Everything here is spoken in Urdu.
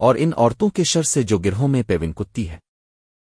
اور ان عورتوں کے شر سے جو گرہوں میں پیون کتی ہے۔